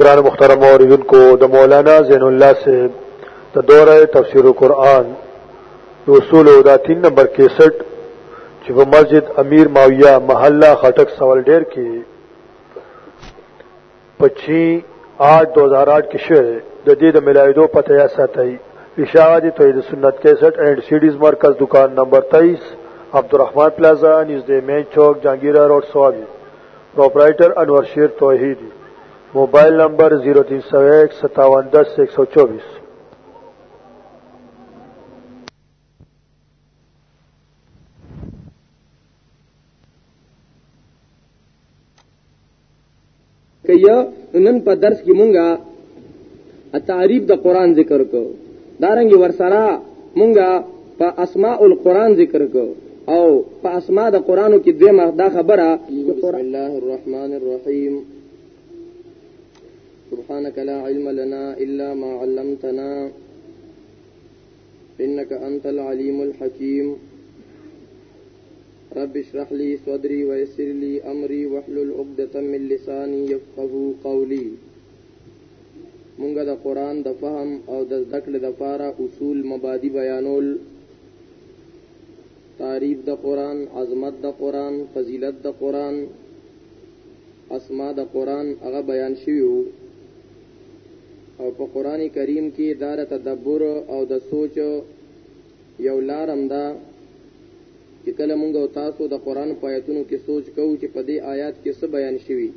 گران مخترم اوریدن کو د مولانا زین الله سے د دوره تفسیر قرآن اصول او دا 3 نمبر 61 چې په مسجد امیر ماویہ محله خټک سوال ډیر کې په 6 8 2008 کې شوه د دې د ملاویدو پته یا ساتي اشاعت توحید سنت 61 اینڈ سیډیز مرکز دکان نمبر 23 عبدالرحمن پلازا نږدې مین چوک جهانگیرا روډ سوابي پرپرایټر انور شیر توحیدی موبایل نمبر 03015710124 Thank you. کیا نن په درس کې مونږه تعریف د قران ذکر کو دارنګ ورسره مونږه په اسماء القران ذکر کو او په اسماء د قرانو کې دوه ما دا خبره بسم الله الرحمن الرحیم سبحانك لا علم لنا الا ما علمتنا انك انت العليم الحكيم رب اشرح لي صدري ويسر لي امري واحلل عقدة من لساني يفقهوا قولي مونږ د قران د فهم او د زده کړې د پاره اصول مبادی بیانول تعریف د قران عظمت د قران فضیلت د قران اسماء د قران هغه بیان شویو او په قران کریم کې دار تدبر او د سوچ یو لارم دا چې کله مونږ او تاسو د قران په آیاتونو کې سوچ کوو چې په دې آیات کې څه بیان شوی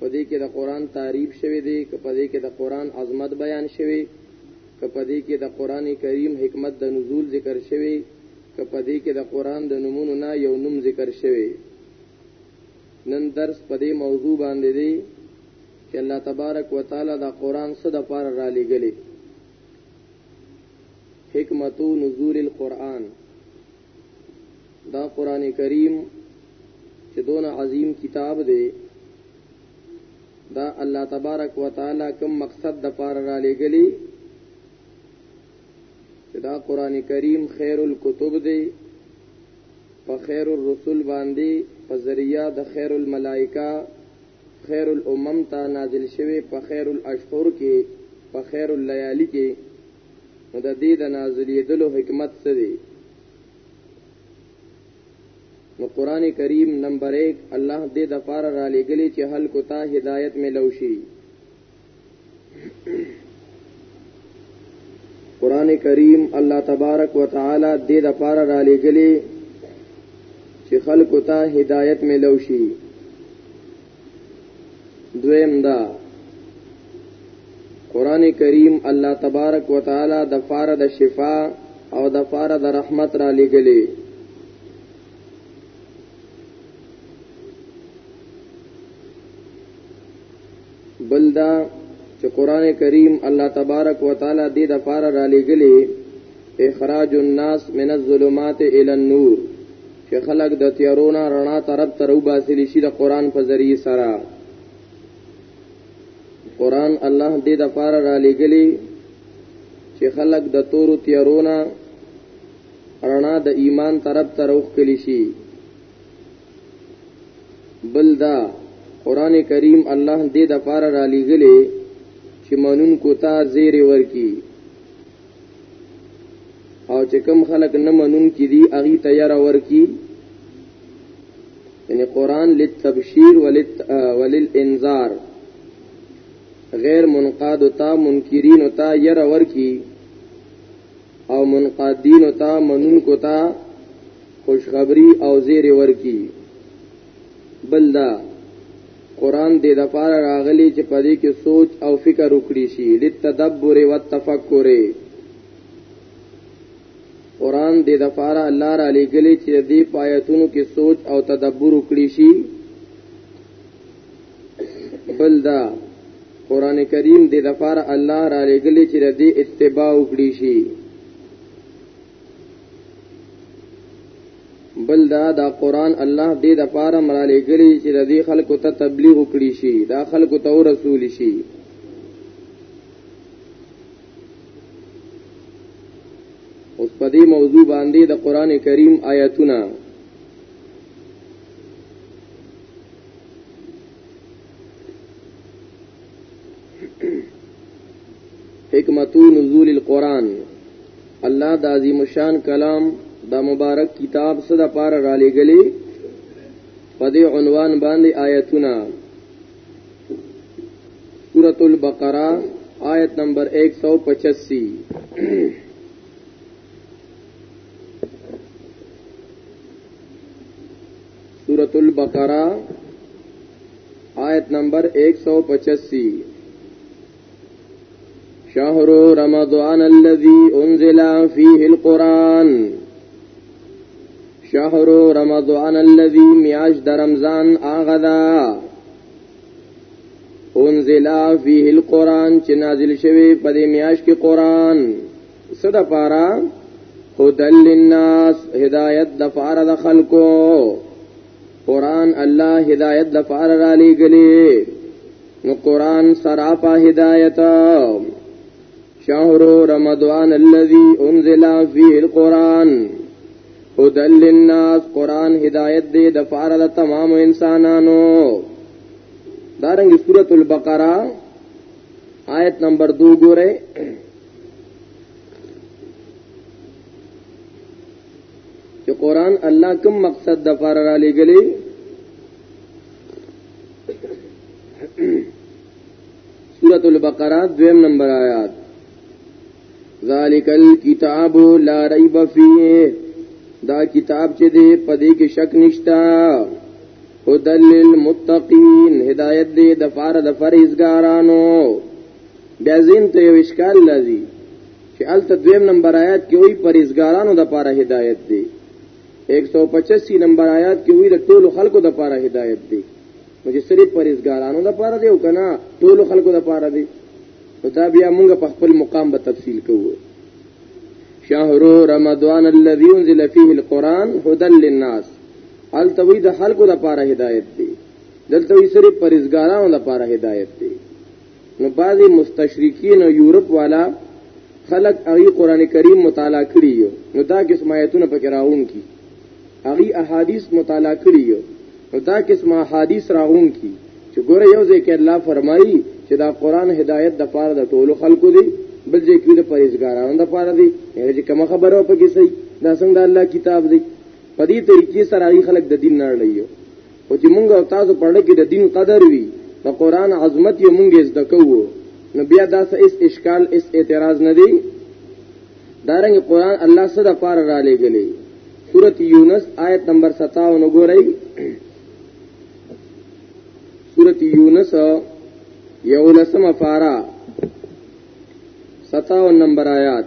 په دې کې د قران تعریف شوی دی که په دې کې د قران عظمت بیان شوی که په دې کې د قران کریم حکمت د نزول ذکر شوی که په دې کې د قران د نمونو نه یو نوم ذکر شوی نن درس په دې موضوع باندې دی چې الله تبارک وتعالى دا قران څه د پاره را لګلې حکمت نزول القرآن دا قران کریم چې دون عظیم کتاب دی دا الله تبارک وتعالى کوم مقصد د پاره را لګلې چې دا قران کریم خیر الکتب دی په خیر الرسول باندې په ذریعه د خیر الملائکه خیر الامم ته نازل شوی په خیر الاشهر کې په خیر الليالي کې نو د دې د نازلېدلو حکمت څه دی نو قران کریم نمبر 1 الله دې د پاره را لګلې چې هلکو ته هدایت ملوشي قران کریم الله تبارک وتعالى دې د پاره را لېګلې چې خلکو ته هدایت ملو شي دویم دا قران کریم الله تبارک وتعالى د پاره د شفا او د پاره د رحمت را لېګلې بل دا چې قران کریم الله تبارک وتعالي دې د پاره را لېګلې اخراج الناس من الظلمات الى النور چې خلق د تیارونه رڼا طرف ته وباسل شي د قران په ذریعه سره قران الله دې د پاره را لېګلې چې خلق د تورو تیارونه رڼا د ایمان طرف ته روخ کلی شي بل دا قران کریم الله دې د پاره را لېګلې چې مانون کو تا زیر ورکی او چې کم خلق نه منون کې دي اغي تیار ورکی یعنی قران للتبشیر وللانذار غیر منقاد تا منکرین تا ير ورکی او منقادین تا منون کو تا خوشخبری او زیر ورکی بلدا قران دې د پاره راغلی چې په دې کې سوچ او فکر وکړي شي لتدبر او تفکر قران دې د پاره الله را لګلی چې دې پایتونو کې سوچ او تدبر وکړي شي بل دا قران کریم د لپاره الله را لګلې چې د دې اتباع وکړي شي بل دا دا قران الله دې د پاره مرا لګلې چې د دې خلکو ته تبلیغ وکړي شي دا خلکو ته رسول شي اوس په دې موضوع باندې د قران کریم آیاتونه حکمت نزول القرآن الله د عظیم شان کلام دا مبارک کتاب صدا پار را لګلې په دې عنوان باندې آیتونه سورۃ البقرہ آیت نمبر 185 Thank you. سورة البقرہ آیت نمبر 185 شهر رمضان الذي انزل فيه القرآن شهر رمضان الذي میاش د رمضان آغدا انزل فيه القرآن چې نازل شوی په دې میاش کې قرآن صدا پارا هدل للناس هدایت د فار د خلقو قران الله هدایت د فار را لګلی نو قران سراپا هدایت شهر رمضان الذي انزل فيه القران هدل للناس قران هدایت دی د فار د تمام انسانانو دارنګ سورۃ البقرہ آیت نمبر 2 ګوره چې قران الله کوم مقصد د فار را لګلې سورۃ البقرہ دویم نمبر آیات ذالک الکتاب لا ریب فیه دا کتاب چې دې پدې کې شک نشتا هدل للمتقین هدایت دې د فار د فرزګارانو بیا زین ته یو اشکال لازی چې الته دویم نمبر آیات کې وی پرېزګارانو د پاره هدایت دی 185 نمبر آیات کې وی د ټولو خلکو د پاره هدایت دی نو چې صرف پرېزګارانو د پاره دی او کنه ټولو خلکو د پاره دی نو دا بیا موږ په خپل مقام به تفصیل کوو شهر رمضان الذي انزل فيه القران هدى للناس ال توي د خلکو د پاره هدایت دی دلته یې صرف پرېزګارانو د پاره هدایت دی نو بعضی مستشرکین او یورپ والا خلق هغه قران کریم مطالعه کړی یو نو دا قسم آیتونه پکې راغون کی هغه احادیث مطالعه کړی یو نو دا قسم احادیث راغون کی چې ګوره یو ځکه الله فرمایي چې دا قران هدایت د پاره د ټولو خلقو دی بل ځای کې د پرېزګارانو د پاره دی هغه کوم خبره په کې صحیح دا څنګه الله کتاب دی په دې طریقې سره خلک د دین نه لړیو او چې مونږ او تاسو په اړه کې د دین قدر وي د قران عظمت یې مونږ زده کوو نو بیا دا څه اس اشکال اس اعتراض نه دی دارنګ قران الله صدا پار را لګلې سورۃ یونس آیت نمبر 57 وګورئ سورۃ یونس یو لسم فارا 57 نمبر آیات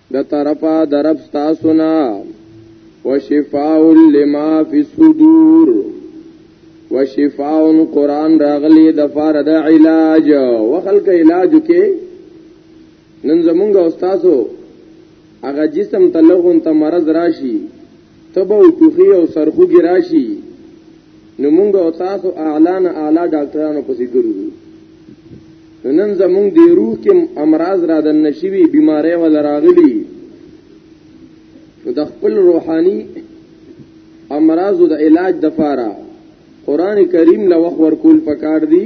د طرفا درب ستاسونا وشفاء لما فی الصدور وشفاء قران راغلی د فار د علاج وخلق علاج کې نن زمونږ استادو هغه جسم ته لغون ته مرض راشي تبه او ټوخي او سرخوږي راشي نو موږ او تاسو اعلی نه اعلی ډاکټرانو پسې ګرځو نن زموږ د روح کې امراض را د نشوي بيمارۍ ول راغلي نو د خپل روحاني امراض د علاج د فاره قران کریم لوخ ورکول پکار دي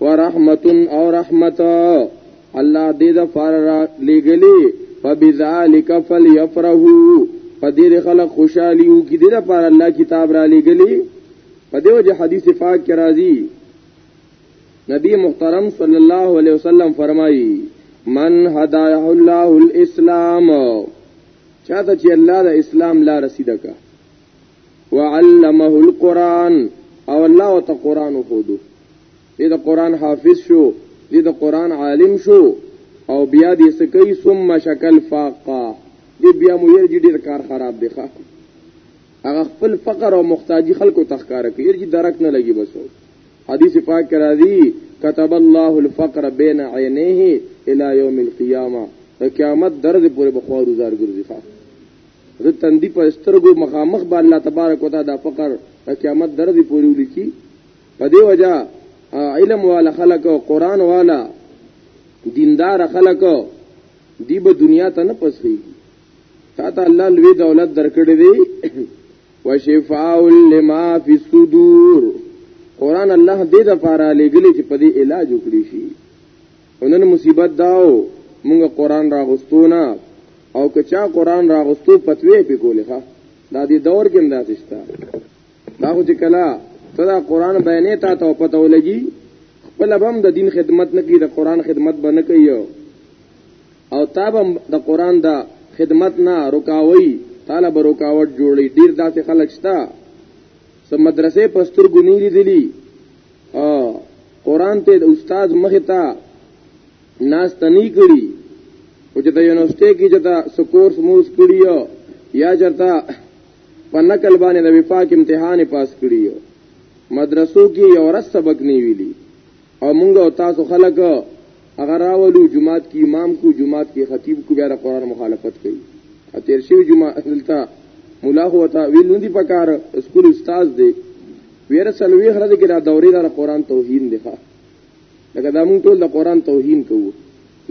ورحمت او رحمت الله دې د فار لګلی فبذالک فلیفرحوا پدې خلک خوشالي وو کې دې د فار الله کتاب را لګلی پدې وجه حدیث پاک کې راځي نبی محترم صلی الله علیه وسلم فرمایي من هداه الله الاسلام چاته چې الله د اسلام لار سیده کا وعلمه القرآن او الله ته قرآن خودو دې د قرآن حافظ شو دې د قرآن عالم شو او بیا دې سکی ثم شکل فاقا دې بیا مو یې ډېر کار خراب دی ښه هغه خپل فقر او محتاجی خلکو تخکار کوي یې درک نه لګي بسو حدیث پاک کرا دی كتب الله الفقر بين عينيه الى يوم القيامه قیامت درد پورې بخوارو زار ګرځي د تندی په سترګو مخامخ به الله تبارک وتعالى دا فقر قیامت درځي پوری ولیکي په دې وجہ علم والا خلق او قران والا دیندار خلق دی به دنیا ته نه پسخي تا ته الله لوی دولت درکړي دی وشفاء لما فی الصدور قران الله دې د پاره لګلې چې په دې علاج وکړي شي ونن مصیبت داو مونږ قران راغستو نه او که چا قران راغستو پتوې په کولې ښا دا دې دور کې اندازې شته دا خو چې کلا تدا قران بیانې تا ته پته ولګي خپل هم د دین خدمت نه کوي د قران خدمت به نه کوي او تابم د قران دا خدمت نه رکاوي طالب رکاوټ جوړي ډیر داسې خلک شته سم مدرسې پستر ګنی لیدلی او قران ته د استاد مخه تا ناس تنی کړی او چې د یونیورسيټي کې چې دا سکورس موز کړی یا چرتا په نقل باندې د وفاق امتحان پاس کړی مدرسو کې یو ورځ سبق نه ویلی او مونږ او تاسو خلک هغه راولو جمعات کې امام کو جمعات کې خطیب کو بیا قرآن مخالفت کوي ا تیر شوی جمعه دلته مولا هو تا ویل ندی پکار سکول استاد دی ویره سلوي خره کې دا دورې دا قرآن توهین دی ښا لکه دا مونږ ټول د قرآن توهین کوو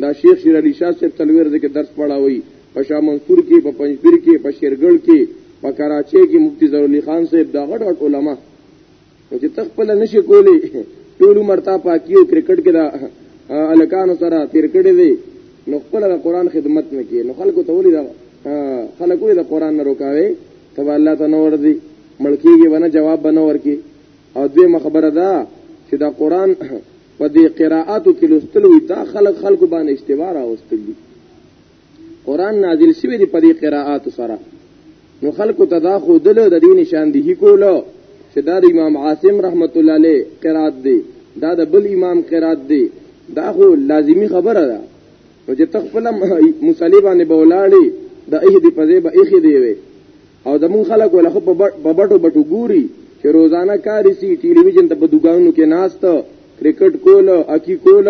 دا شیخ شیر علي شاه صاحب تلویر دې کې درس پڑھاوي په شاه منصور کې په پنځپیر کې په شیرګل کې په کراچۍ کې مفتی ظهر علي خان صاحب دا غټ غټ علما چې تخپل نشي کولی ټول مرتا پاکي او کرکټ کې دا الکان سره تیر کړی دی نو خپل د قرآن خدمت نه کوي نو خلکو ته ولې دا خلکو د قرآن نه روکاوي تبا الله ته نور دی ملکیږي ونه جواب بنه ورکی او دوی مخبره ده چې دا قران په دې قراءاتو کې لوستل وي دا خلک خلکو باندې اشتباه راوستل دي قران نازل شوی دی په دې قراءاتو سره نو خلکو تداخو دل د دې نشان دی کولو چې دا د امام عاصم رحمت الله علیه قرات دی دا د بل امام قرات دی دا خو لازمی خبره ده نو چې تخپل مصلی باندې بولاړي د اهدی په ځای به اخی دی وي او د مون خلک ولا خو په بټو بټو ګوري چې روزانه کاری سي ټلویزیون ته په دکانونو کې ناست کرکټ کول اکی کول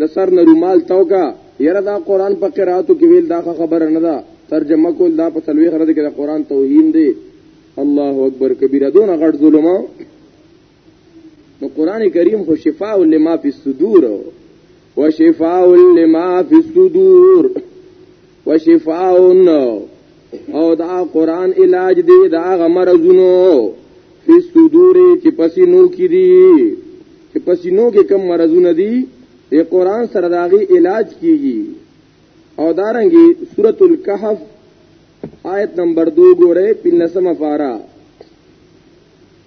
د سر نه رومال توګه یره دا قران په قراتو کې ویل دا خبره نه ده ترجمه کول دا په تلوي خره کې د قران توهین دی الله اکبر کبیره دون غړ ظلمه نو قران کریم خو شفاء لما فی الصدور و شفاء لما فی الصدور و شفاء او دا قران علاج دی دا غمرزونو فی الصدور چې پسینو کې دی چې پسینو کې کم مرزونه دي د قران سره داغي علاج کیږي او دارنګي سورۃ الکهف آیت نمبر 2 ګوره 15 مفاره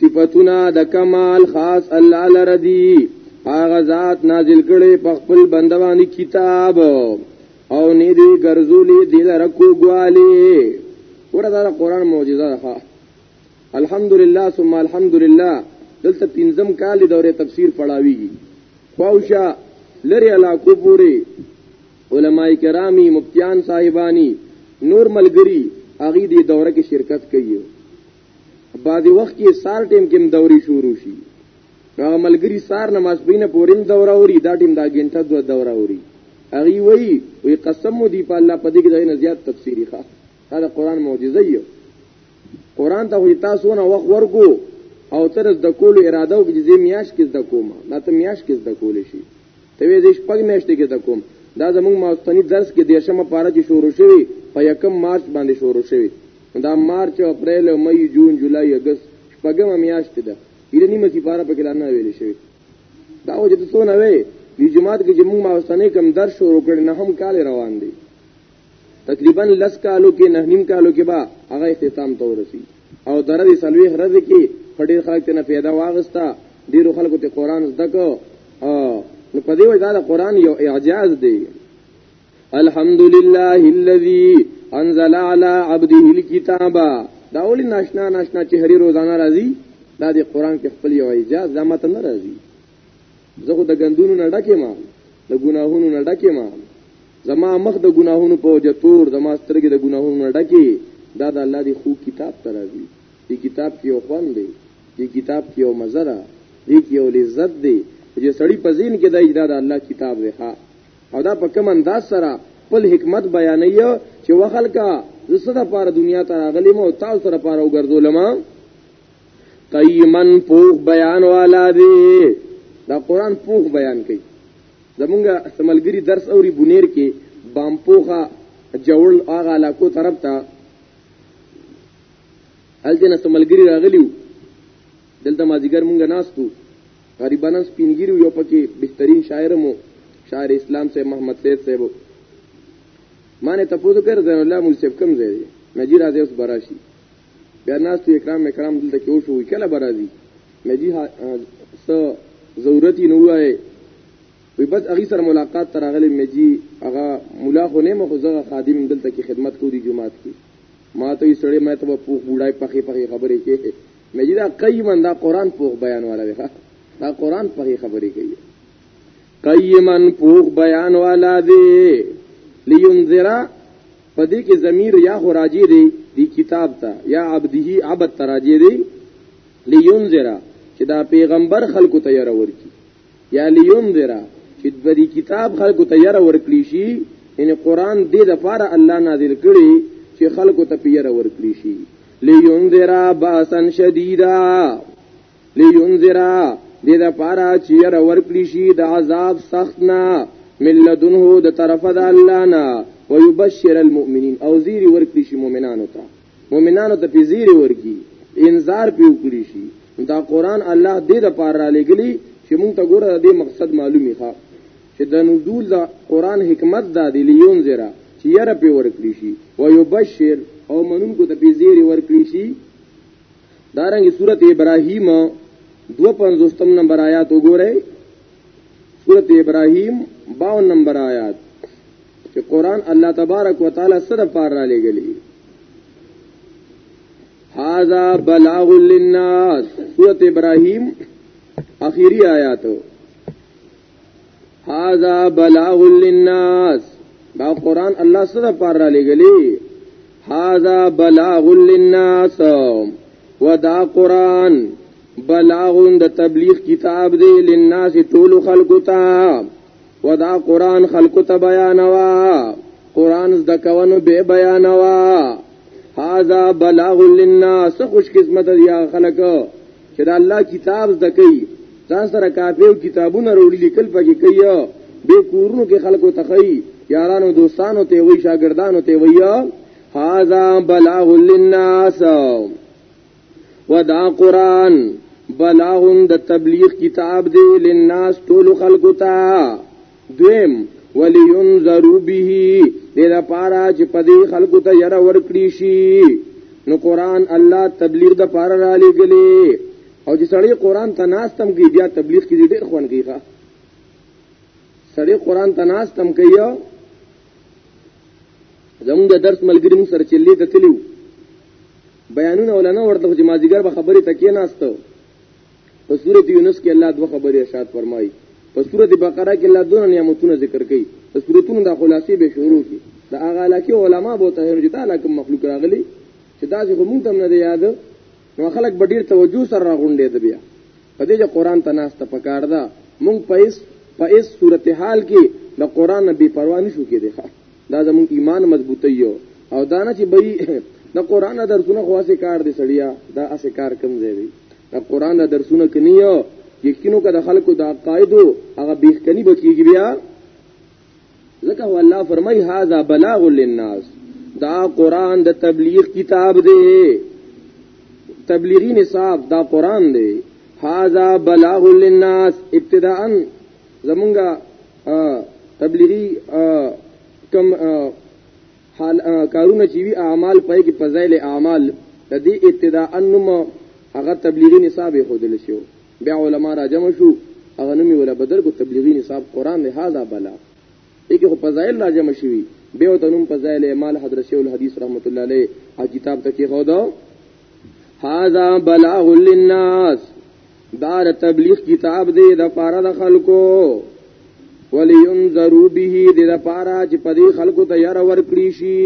صفاتنا د کمال خاص الله لردی هغه ذات نازل کړي په خپل بندوانی کتاب او نه دی ګرځولې دی لره کوګواله ورته دا قران معجزه ده الحمدلله ثم الحمدلله دلته پنځم کال دوره تفسیر پڑھاویږي خواوشا لری علاقو پوری علماء کرامی مفتیان صاحبانی نور ملګری اغي دی دوره کې شرکت کوي بعضی وخت کې سار ټیم کې دوري شروع شي نو ملګری سار نماز بینه پوریم دوره اوري دا ټیم دا ګنټه دوه دوره اوري اغي وی وی قسم دی په الله پدې کې دغه زیات تفسیری ښه دا قرآن معجزه یو قرآن ته تاسو نه وخت ورګو او تر د کول اراده او جزې میاش کې د کومه دا ته میاش کې د کول شي ته وې د شپږ میاشتې کې ته کوم دا زموږ ماستنی درس کې دیرشمه پاره چې شروع شوی په یکم مارچ باندې شروع شوی دا مارچ او اپریل او مې جون جولای اگست شپږمه میاشت ده یله نیمه چې پاره په کې نه ویل شوی دا وجه ته څونه وې د جماعت کې چې موږ ماستنی کم درس شروع کړ نه هم کال روان دي تقریبا لس کالو کې نه نیم کالو کې با هغه اختتام ته ورسی او درې سلوي هرځ کې خډیر خلک ته پیدا واغستا ډیرو خلکو ته قران زده کو او نو په دې وجه دا قران یو اعجاز دی الحمدلله الذي انزل على عبده الكتاب دا اولی ناشنا ناشنا چهره روزانه راځي دا د قران کې خپل یو اعجاز زمته نه راځي زه خو د ګندونو نه ډکه ما د ګناهونو نه ډکه ما زما مخ د ګناهونو په وجه تور زما سترګې د ګناهونو نه ډکه دا د الله دی خو کتاب ته راځي دې کتاب کې یو خوند دی دې کتاب کې یو مزه ده دې کې یو لذت دی چې سړی په ذهن کې د اجدا د الله کتاب دی ها او دا په کوم انداز سره خپل حکمت بیانوي چې وخلکا زسه د پاره دنیا ته راغلی مو تاسو سره پاره وګرځولم قیمن پوخ بیان والا دی دا قران پوخ بیان کوي زمونږه سملګری درس اوري بنیر کې بام پوخه جوړ هغه علاقو طرف ته الدنه سملګری راغلیو دلته مازیګر مونږه ناستو غریبانان سپینګیرو یو پکې بهترین شاعر مو شاعر اسلام سے محمد سید صاحب مانه تاسو کړه زین الله مول صاحب کم ځای دی نجی راځي اوس براشي بیا ناست اکرام اکرام دلته کې وشو کله به راځي مې جي څه ضرورت یې نه وایي وی بس هغه سره ملاقات تر غلې مې جي هغه مولا خو نه مخ زغه خادم دلته کې خدمت کو دي جمعات کې ما ته یې سړې مې ته په پوخ بډای پخې پخې خبرې کې مې جي دا قیمه دا قران پوخ بیان والا دی دا قران پخې خبرې کوي قیمن پوخ بیان والا دی لینذرا په دې کې ضمیر یا خو راجی دی دی کتاب ته یا عبده عبد تراجی دی لینذرا چې دا پیغمبر خلکو ته یره ورکی یا لینذرا چې د دې کتاب خلکو ته یره ورکلی شي ان قران دې د پاره الله نازل کړي چې خلکو ته پیره ورکړي شي لینذرا باسن شدیدا لینذرا دې د پارا چیر ورکړي شي د عذاب سخت نه ملذنه د طرف د الله نه ويبشر المؤمنین او زیری ورکړي شي مؤمنانو ته مؤمنانو ته پیزیری ورکړي انذار پیو کړی شي دا قران الله دې د پاره را لګلی چې مونږ ته ګوره دې مقصد معلومی ښه چې د نزول دا قران حکمت دا دی لیون زرا چې یره په ورکړي شي او یبشر او منونکو ته به زیری ورکړي شي دارنګه سورت ابراهیم دو پنځوستم نمبر آیات وګورئ سورت ابراهیم 52 نمبر آیات چې قران الله تبارک وتعالى سره پار را لګلی هاذا بلاغ للناس سورت ابراهیم اخیری آیاتو هاذا بلاغ للناس دا قران الله سره پار را لګلی هاذا بلاغ للناس ودا قران بلاغ د تبلیغ کتاب دی للناس ټول خلقو ته ودا قران خلقو ته بیانوا قران د کوونو به بیانوا هاذا بلاغ للناس خوش قسمت دی خلکو چې دا الله کتاب زده کوي ځان سره کاپي او کتابونه وروړي لیکل پکې کوي به کورونو کې خلکو تخی یارانو دوستانو ته وی شاګردانو ته وی هاذا بلاغ للناس ودا قران بلاغ د تبلیغ کتاب دی للناس ټول خلکو ته دویم ولینذرو به دې دا پارا چې پدې خلکو ته یره ورکړي شي نو قران الله تبلیغ د پارا را لګلې او چې سړی قران ته ناستم کوي بیا تبلیغ کې ډېر خوان کوي ښا سړی قران ته ناستم کوي زموږ د درس ملګریم سره چلی د تلیو بیانونه ولنه ورته چې مازیګر به خبرې تکې ناستو په سورۃ یونس کې الله دوه خبرې ارشاد فرمایي په سورۃ بقره کې الله دوه نعمتونه ذکر کړي د سورتونو د خلاصې به شروع کی دا هغه علاقه علما به ته چې دا لکه مخلوق راغلي چې دا چې موږ تم نه یاد نو خلک به ډیر توجه سره راغونډې د بیا په دې چې قران ته ناس ته پکار ده موږ په اس په اس صورتحال کې د قران به پروا نه شو کېدی دا زموږ ایمان مضبوطی او دا نه چې بئی د قران د درسونه خو اسې کار دي سړیا دا اسې کار کم ځای دی د قران د درسونه کني یو یقینو که د خلکو د عقایدو هغه بیخکنی بچیږي بیا لکه هو الله فرمای هاذا بلاغ للناس دا قران د تبلیغ کتاب دی تبلیغی نصاب دا قران دی هاذا بلاغ للناس ابتداءً زمونږه تبلیغي کم حال کارونه چې وی اعمال پای کې فضایل اعمال د دې ابتداء نوم هغه تبلیغي نصاب یې خودل شو بیا علما را جمع شو هغه نوم ولا بدل کو تبلیغي نصاب قران نه هاذا بلا یکه خو فضایل را جمع شوی به وته نوم فضایل اعمال حضرت شیخ الحدیث رحمت الله علیه کتاب تکي خو دا هاذا بلاغ للناس دا د تبلیغ کتاب دی د پاره د خلکو ولینذرو به د لپاره چې په دې خلکو ته یار ورکړي شي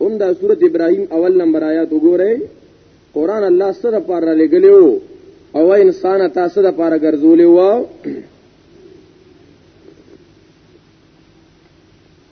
هم دا سورته ابراهیم اول نمبر آیات وګورئ قران الله سره لپاره لګلیو او انسان تاسو لپاره ګرځولیو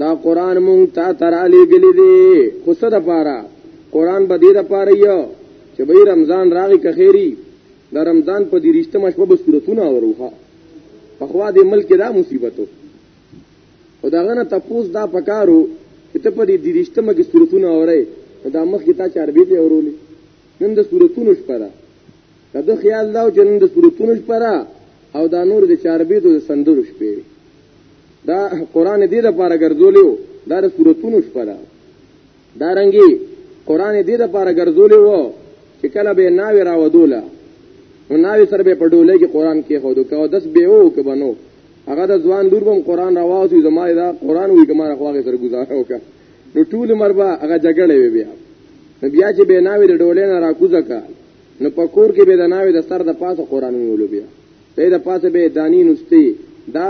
دا قران مونږ تا تر علی ګلی دی خو څه د پاره قران به دې د پاره یو چې به رمضان راغی که خیری د رمضان په دې رښتما شپه به صورتونه وروخه په خوا دې ملک دا مصیبتو او داغه نه تپوس دا پکارو چې ته په دې دې رښتما کې صورتونه اورې دا مخ کې تا چې عربي ته اورولې نن د صورتونو شپه ده د ده خیال دا و چې نن د سورتونو شپه ده او دا نور د چاربیتو د سندرو شپې وي دا قرآن دې لپاره ګرځولی و دا د سورتونو شپه ده دا رنګي قرآن دې لپاره ګرځولی و چې کله به ناوې راودوله نو ناوې سره به په ډولۍ کې قرآن کې خودو که دس به و که بنو هغه د ځوان لور بم قرآن راواوسي زما دا قرآن وي که ما را خواغې سره ګزاره وکړه نو ټول مربا هغه جګړه وي بیا بیا چې به ناوې د ډولۍ نه راکوزه کړه نو په کور کې به د ناوې د سر د پاسه قران ویلو بیا دې د پاسه به دانی نستی دا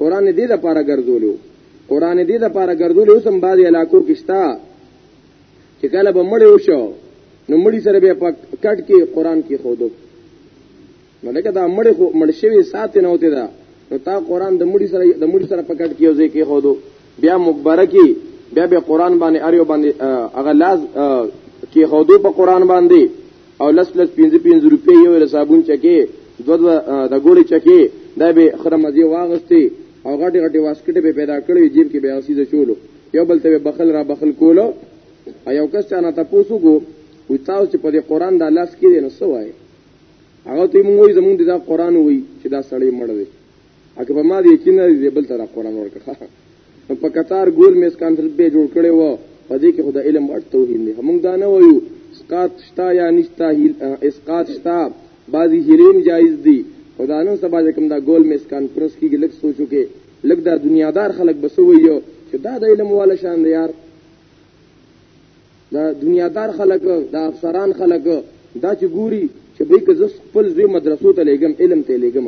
قران دې د پاره ګرځولو قران دې د پاره ګرځولو اوس هم بعضی علاقو کې شتا چې کله به مړ وشو نو مړی سره به په کټ کې قران کې خودو نو لکه دا مړ خو مړ شوی ساتي نه وته دا نو تا قران د مړي سره د مړي سره پکټ کیو ځکه کې خودو بیا مبارکي بیا به قران باندې اریو باندې هغه لاز کې خودو په قران باندې او لس لس پنځه پنځه روپۍ یو له صابون چکه دو دو د ګوړي چکه دا به خره مزي واغستي او غټي غټي واسکټ به پیدا کړی جیب کې به اسیزه چولو یو بل ته بخل را بخل کولو ایو کس چانه تاسو کو وتاو چې په دې قران د لاس کې نه سوای هغه ته موږ وایي زمونږ دا قران وایي چې دا سړی مړ دی اګه په ما دې یقین نه دی بل تر قران ورکړه په قطار ګول میس کانفرنس به جوړ کړي وو په دې کې خدای علم ورته توهین دی موږ دا نه وایو اسقاط شتا یا نشتا اسقاط شتا بعضی هیلیم جایز دي خدا نن سبا چې کوم دا ګول میس کانفرنس کېږي لږ سوچو کې لږ دا دنیادار خلک بسوي چې دا د علم والا شان دی یار دا دنیادار خلک دا افسران خلک دا چې ګوري چې به که زه خپل زوی مدرسو ته لېږم علم ته لېږم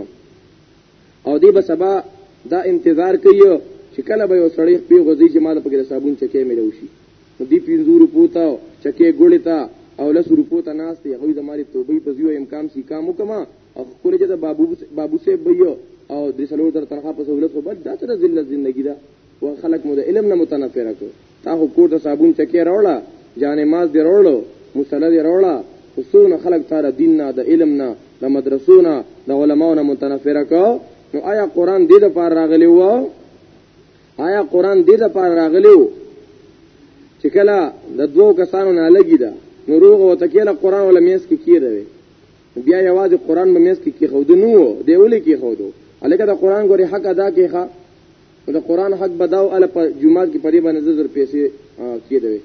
او دی به سبا دا انتظار کوي چې کله به یو سړی په غوځي چې مال پکې صابون چکه مې وشي دی پینځو روپو ته چکه ګولې ته او لس روپو ته ناس دی هغوی زماري توبې په زیو امکان سي کام وکما او کولې چې بابو بابو سه بيو او د سلو در تنخوا په سہولت خو بد دا څه ذلت ژوندۍ ده و خلق مو د علم نه متنفر کو تا هو کور ته صابون چکی راوړه جان ماز دی راوړو مصلی دی راوړه وسونه خلق تعالی دین نه د علم نه د مدرسو نه د علماو نه متنفر کو نو آیا قران دې د پار راغلی و آیا قران دې د پار راغلی و چې کله د دوو کسانو نه لګی دا نو روغ او تکیله قران ولا میس کې کیږي بیا یوازې قران به میس کې کې خود نو دی ولې کې خودو الکه دا قران ګوري حق ادا کې ښا خو د قرآن حق به دا و هله په جومات کې په دې باندې زر زر پیسې کېدوې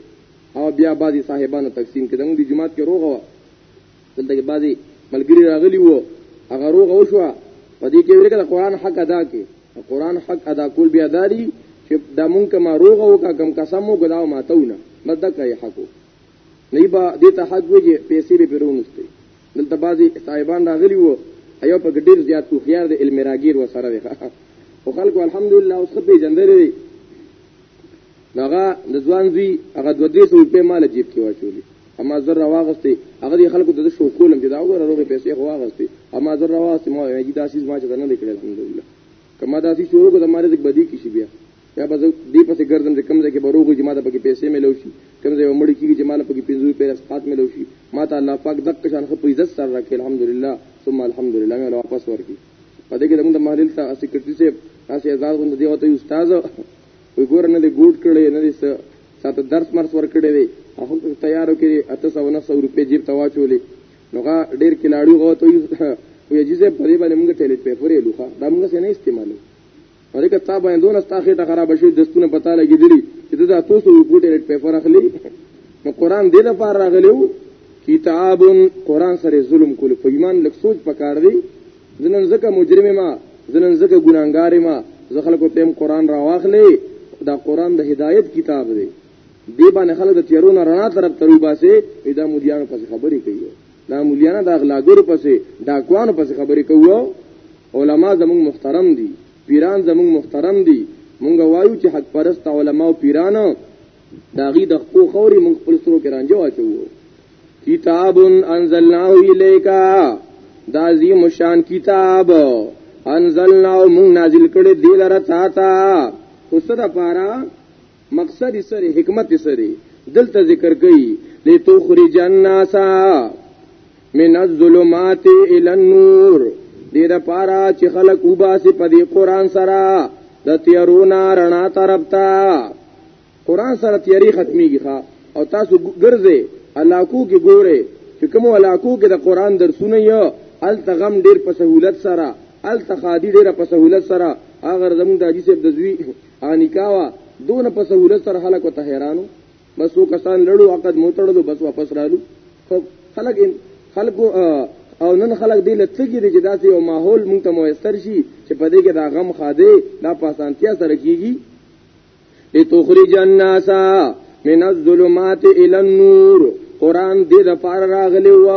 او بیا بعضې صاحبانو تقسیم کړې زموږ د جومات کې روغه وه دلته کې بعضې ملګري راغلي وو هغه روغه وشوه په دې کې ویل کېده قرآن حق ادا کې قرآن حق ادا کول بیا دا دي چې دا مونږ که ما روغه وکړه کم قسم وکړه دا ماته ونه بس دکه یې حق وو نه با دې ته حد وږي پیسې به پیرونسته دلته بعضی صاحبان راغلی وو ایو په ډیر زیات خو خيار د علم راګیر و سره دی او خلکو الحمدلله اوس خپې جندل دي هغه د ځوان زی هغه د دې سو په مال جیب کې واچولې اما زر واغستې هغه د خلکو د شو کولم چې دا وګوره روغې پیسې خو واغستې اما زر واغستې ما یې داسې ما چې نه لیکل الحمدلله کما داسې شروع کو د مارې د بدی کې شي بیا یا به زه دې پسې ګرځم چې کوم ځای کې به روغ چې ما ته پکې پیسې میلو شي کوم ځای به مړ کېږي چې ما له پکې پنځه روپۍ رسقات میلو شي ما ته الله پاک دقه شان ښه په عزت سره راکړي الحمدلله ثم الحمدلله مې له واپس ورکړي په دې کې زموږ د محلل صاحب سیکرټري صاحب هسې اعزاز غوندې دی ورته استاد وي ګوره نه دی ګوډ کړی نه دی څه ساته درس مرس ورکړی دی هغه تیارو کې اته سوه نه سوه روپۍ جیب ته واچولې نو هغه ډېر کلاړي غوته وي وایي چې زه په دې باندې موږ ټایلټ پیپر یې لوخه دا موږ څه نه استعمالوو ولکه تا باندې دونه ستا خېټه خرابه شوې دستونه په تا لګېدلي چې ته دا څو څو روپو ټیلټ پیپر اخلي نو قرآن دې لپاره راغلی و کتاب قرآن سره ظلم کول په ایمان لږ سوچ پکار دی زه نن ځکه مجرم ما زه نن ځکه ګناهګار ما زه خلکو ته قرآن را واخلې دا قرآن د هدایت کتاب دی دی باندې خلک د تیرو نه رڼا طرف ترو باسي دا مليانو پس خبرې کوي دا مليانو د اغلاګرو پس ډاکوانو پس خبرې کوي علما زموږ محترم دي پیران زموږ محترم دي مونږ وایو چې حق پرست علما او پیران دا غي د خپل خوري مونږ خپل سرو کې رانجو اچو کتاب انزلناه الیکا دا عظیم شان کتاب انزلناه مونږ نازل کړي دی لره تا تا اوس د پاره مقصد یې سره حکمت یې سره دلته ذکر کوي لتخرج الناس من الظلمات الى النور دې د پاره چې خلک وباسي په دې قران سره د تیرونا رڼا طرف ته قران سره تیاری ختميږي ښا او تاسو ګرځي علاقو کې ګوره چې کوم علاقو کې د قران درسونه یو ال تغم ډیر په سهولت سره ال تخادی ډیر په سهولت سره اگر زموږ د حدیث د زوی آنیکاوا دون په سهولت سره خلکو ته حیرانو بس و کسان لړو عقد موتړلو بس واپس رالو خو خلک خلکو او نن خلک دې لڅګي دي چې داسې یو ماحول مونږ ته موثر شي چې په دې کې دا غم خاده دا پاسانتیا سره کیږي لتخرج الناس من الظلمات الى النور قران دې د پار راغلی و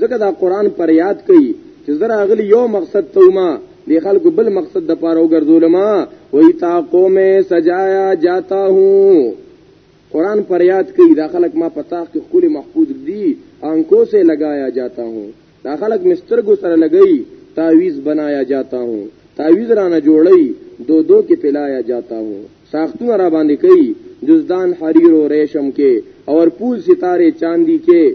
ځکه دا قران پر یاد کوي چې زه راغلی یو مقصد ته ما دی خلکو بل مقصد د پاره وګرځول ما وای تا قوم سجایا جاتا هوں قران پر یاد کوي دا خلک ما پتاخ کې خپل محفوظ دي آنکو سے لگایا جاتا ہوں دا خلک مسترګو سره لګئی تعویز بنایا جاتا ہوں تعویز رانه جوړی دو دو کې پلایا جاتا ہوں ساختونه را باندې کوي جزدان حریر و ریشم کې اور پول ستاره چاندی کې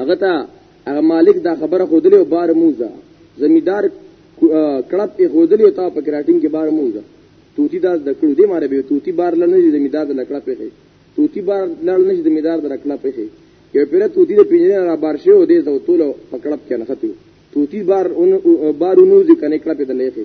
هغه ته هغه مالک دا خبره خودلې او بار موزه زمیدار کړپ یې خودلې او تا په کراټین کې بار موزه توتی دا د کړو دې ماره به توتی بار لنه دې زمیدار د لکړه پېخې توتی بار لړ نشي د میدار د لکړه پېخې یو پیره توتی د پینځه را بار شي او دې زو توله پکړپ کې نه خته توتی بار اون بارونو ځکه نه کړپ د لېخې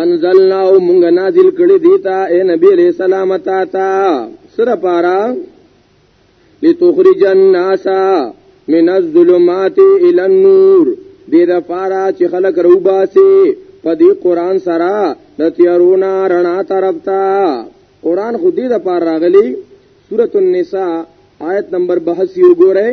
انزلنا او مونږ نازل کړی دیتا اے نبی علیہ السلام تا تا سر پارا لتخرج الناس من الظلمات الى النور دې د پارا چې خلک روباسي په دې قران سره د تیارونا رڼا طرف تا قران خو دې د پارا راغلی سورۃ النساء آیت نمبر 82 وګورئ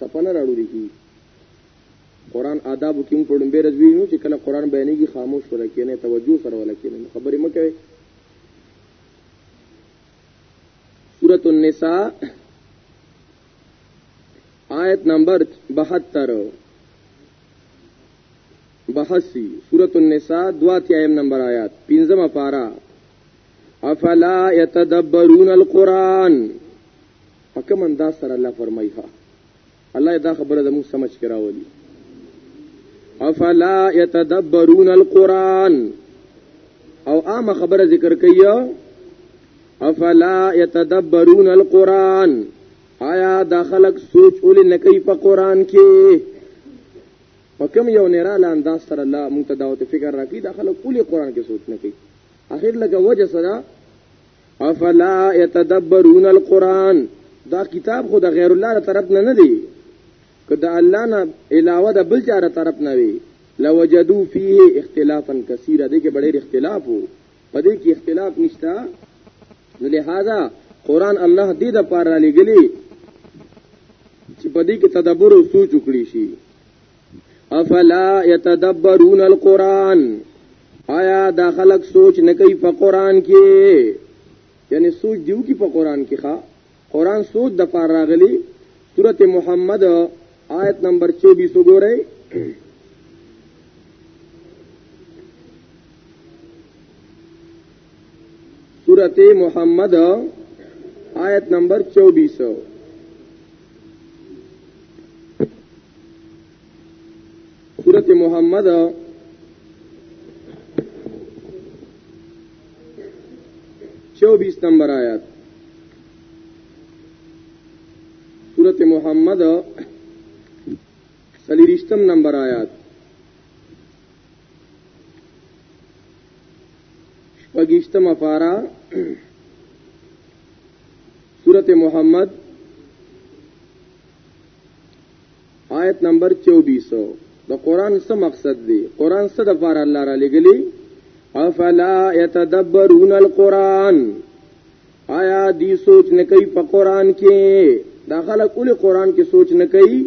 سپنه راړو دي کی قران آداب کوم په ډمبه رځوي نو چې کله قران بیانېږي خاموش ولا کینې توجه سره ولا کینې خبرې مکه سورۃ النساء آیت نمبر 72 بحث سی سورة النساء دوا تیایم نمبر آیات پینزم پارا افلا یتدبرون القرآن حکم انداز سره الله فرمایي ها الله دا خبره زموږ سمجھ کې راولي افلا يتدبرون القرآن او عام خبره ذکر کوي افلا يتدبرون القرآن آیا دا خلق سوچ ولې نه کوي په قرآن کې په کوم یو نرال انداز سره الله مونږ ته دعوت فکر راکړي دا خلک اولی قران کې سوچ نه کوي اخر لکه وجه سره افلا يتدبرون القران دا کتاب خو د غیر الله طرف نه نه دی که د الله نه علاوه د بل چاره طرف نه وي لوجدو فيه اختلافا كثيرا دغه ډېر اختلاف وو په دې کې اختلاف نشته نو لہذا قران الله دې د پاره را لګلی چې په دې کې تدبر او سوچ وکړي شي افلا يتدبرون القران آیا دا خلک سوچ نه کوي په قران کې یعنی سوچ دیو کی په قران کې ښا قرآن سود د پار راغلی سورت محمد آیت نمبر 24 وګورئ سورت محمد آیت نمبر 24 سورت محمد چوبیس نمبر آیات سورت محمد سلیرشتم نمبر آیات شپگشتم افارا سورت محمد آیت نمبر 24 د قران څه مقصد دی قران څه د فار الله را لګلی افلا يتدبرون القران آیا دی سوچ نه کوي په قران کې دا خلک اول قران کې سوچ نه کوي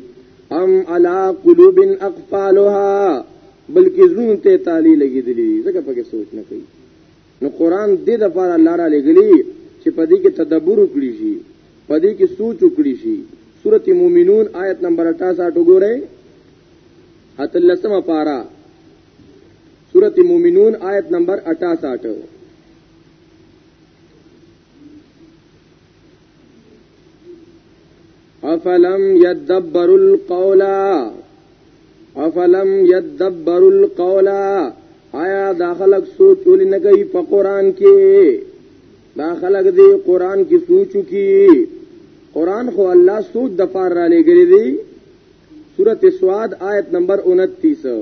ام علا قلوب اقفالها بلکې زړه ته تالی لګیدلی ځکه پکې سوچ نه کوي نو قران دې د لپاره الله را لګلی چې په دې کې تدبر وکړي شي په دې کې سوچ وکړي شي سورته مومنون آیت نمبر 68 وګورئ اتلسمه پارا سورته مومنون آیت نمبر 68 افلم يدبر القول افلم يدبر القول آیا دا خلق سوچ ولې نه کوي په قران کې دا خلق دې قران کې سوچو کې قران خو الله سوچ د پار را لګري دي سورته سواد آیت نمبر 29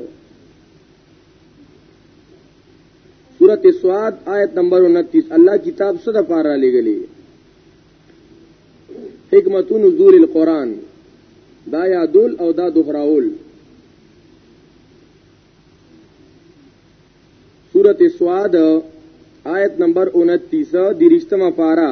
سورت سواد آیت نمبر 29 الله کتاب څه د پاره را لګلی حکمت نزول القرآن دا یادول او دا دهراول سورت سواد آیت نمبر 29 دیرشتمه پارا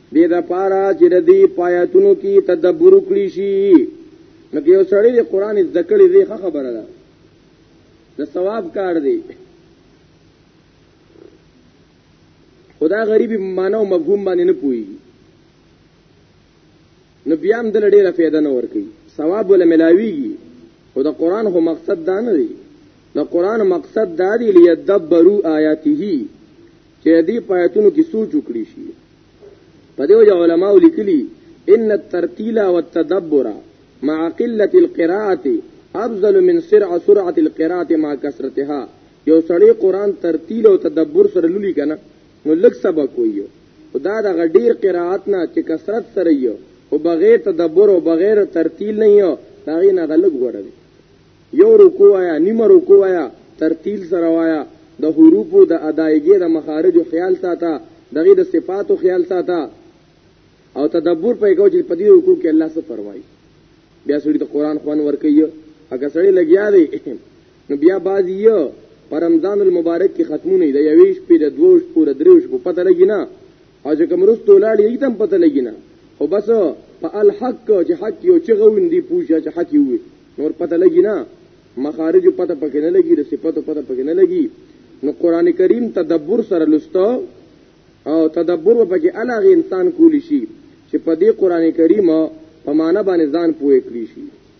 دې د پاره چې د دې پایتونو کې تدبر وکړي شي نو کې یو سړی د قران زده کړې دې خبره ده د ثواب کار دی خدا غریب معنی او مفهوم باندې نه پوي نو بیا هم دل ډیره فایده نه ورکي ثواب ولا ملاویږي خو د قران هو مقصد دا نه دی د قران مقصد دا دی لیدبروا آیاته چې دې پایتونو کې سوچ وکړي شي په دې وجه علما لیکلي ان الترتیل والتدبر مع قله القراءه افضل من سرع سرعه القراءه مع کثرتها یو سړی قران ترتیل او تدبر سره لولي کنه نو لږ سبق وایو خدا دا غډیر قرائت نه چې کثرت سره یو او بغیر تدبر او بغیر ترتیل نه یو دا غي نه غلګ غوړل یو رکوع یا نیمه رکوع یا ترتیل سره وایا د حروف د ادایګي د مخارج خیال ساته دغه د صفاتو خیال ساته او تدبر په کو چې په دې رکوع کې الله څه فرمایي بیا سړي د قران خوان ورکي اګه سړي لګیا دی نو بیا بعضی یې په رمضان المبارک کې ختمونه د یوې شپې د دوه شپو د درې شپو پته لګی نه او چې کوم رستو لاړ یې تم پته لګی نه خو بس په الحق چې حق یو چې غوندي پوښه چې حق یو نور پته لګی نه مخارج پته پکې نه لګی د صفاتو پته پکې نه لګی نو قران کریم تدبر سره لسته او تدبر وبګي الګ انسان کولی شي چې په دې قران کریم په معنا باندې ځان پوهې کړی شي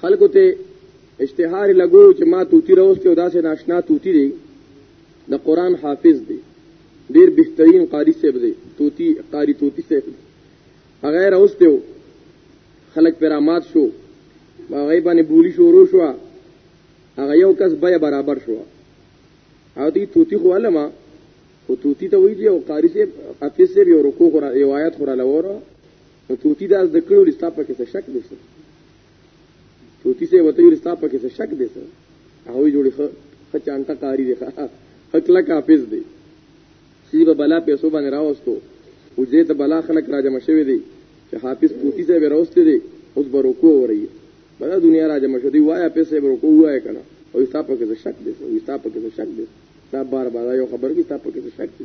خلکو ته اشتهار لګو چې ما توتی راوستي او داسې ناشنا توتی دی د قران حافظ دی ډیر بهترین قاری صاحب دی توتی قاری توتی صاحب هغه راوستي خلک پرامات شو هغه باندې بولی شروع شو هغه یو کس بیا برابر شو او دی توتی خو علما خو توتی ته ویږي او قاری صاحب حافظ صاحب یو رکوع خو یو آیات خو را لوره نو توتی دا زده کړو لستا پکې څه شک دی سره توتی سه وته یو لستا پکې څه شک دی سره هغه جوړي خ خچانټه کاری دی خکلا کافز دی چې به بلا پیسو باندې راوستو او دې ته بلا خلک راجم شوی دی چې حافظ توتی سه وروسته دی اوس برکو وري بلا دنیا راجم شوی دی وایا پیسې برکو وایا کنه او لستا پکې څه شک دی سره لستا پکې څه شک دی دا بار بار یو خبر کې لستا پکې څه شک دی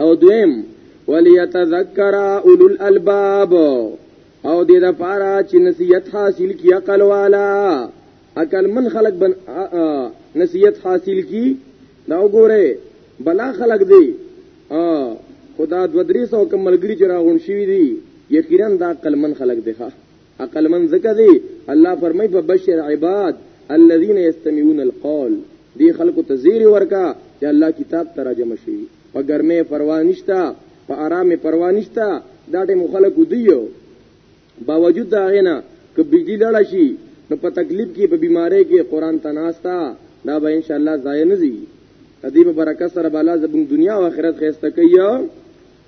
او دویم وليتذكر اولو الالباب او دې د پاره چې نصیحت حاصل کی عقل والا عقل من خلق بن نصیحت حاصل کی دا وګوره بلا خلق دی خدا دو درې سو کملګری چې راغون شوی دی یقینا دا عقل من خلق دی ښا عقل من زکه دی الله فرمای په بشر عباد الذين يستمعون القول دی خلکو ته زیر ورکا چې الله کتاب ترجمه شي په ګرمه پروا نشتا په آرامه پروا نشتا دا ټیم خلکو دیو باوجود دا غینا ک بجلی لړ شي نو په تکلیف کې په بیماری کې قران تناستا دا به ان شاء الله ضایع نه زی ادیب برکت سره بالا زبون دنیا او آخرت خسته کوي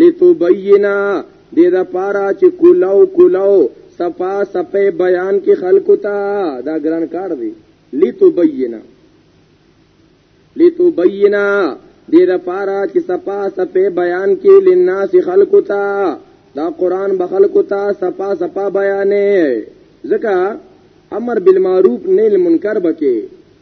لتبینا دې د پاره چې کولاو کولاو صفا صفه بیان کې خلکو ته دا ګران کار دی لتبینا لتبینا دې د پاره چې صفا صفه بیان کې لناس خلکو ته دا قران به خلکو ته صفا صفا بیانې ځکه امر بالمعروف نهل منکر بکې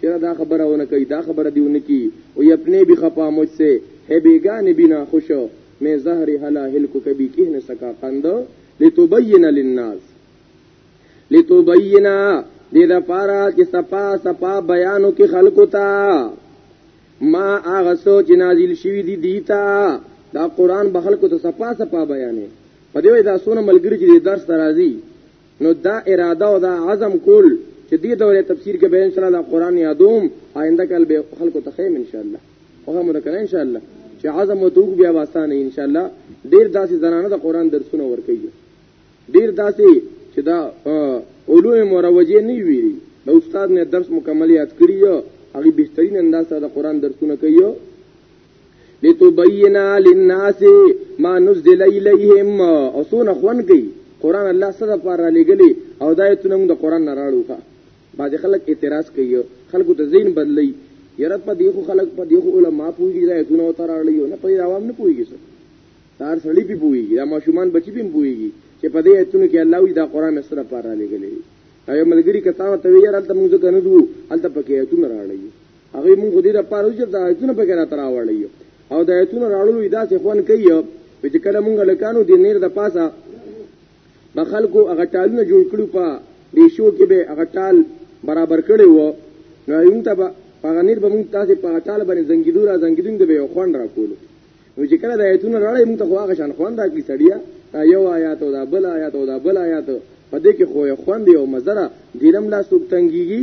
چرا دا خبره ونه کوي دا خبره دی ونه کی او یپنه به خپا مجھ سے ہے بیگان بنا خوش میں زہر حلا ہل کو کبھی کہہ نہ سکا قند لتبین للناس لتبینا دې د پاره چې صفا صفا بیانو کې خلقو ته ما هغه سوچ نازل شوی دی دیتا دا قران به خلقو ته صفا صفا بیانې په دې وای دا سونه ملګری چې درس راځي نو دا اراده او دا عزم کول چې دې دوره تفسیر کې به ان شاء الله قرآن یادوم آینده کال به خلکو ته خیم ان شاء الله هغه مونږ کړه ان شاء الله چې عزم وتوګ بیا واسانه ان شاء الله ډیر داسې زنانه د قرآن درسونه ورکړي ډیر داسې چې دا علوم مروجه نه وي د استاد نه درس مکمل یاد کړی یو هغه بهترین انداز سره د قرآن درسونه کوي لتبینا للناس ما نزل الیهم او سونه خون کوي قران الله سره پر لګلی او دایتونه موږ د قران نه راړو ښا بعد خلک اعتراض کوي خلکو ته زین بدلی یره په دیخو خلک په دیخو علما پوری دایتونه او تراړي نه په عوام نه پوریږي سر تار سړی پی پوریږي دا ماشومان بچی پی پوریږي چې په دې ایتونو کې الله وی دا قران سره پر لګلی او ملګری کته ته ویره تل موږ کنه دوه الته پکې ایتونه راړي هغه موږ دې د پاره چې د آیتونو په کې را تراوړی او د آیتونو راړلو ادا څه خوان کوي چې کله موږ لکانو د نیر د پاسه د خلکو هغه ټالونه جوړ کړو په ریشو کې به هغه ټال برابر کړي وو نو یوم ته هغه نیر به موږ تاسو په ټال باندې زنګیدو را زنګیدون دی به خوان را کولو نو چې کله د آیتونو راړی موږ ته خو هغه شان خوان دا کی سړیا یو آیات او دا بل آیات او دا بل آیات په دې کې خو یو خوان دی او مزره دیرم لا سوک تنګیږي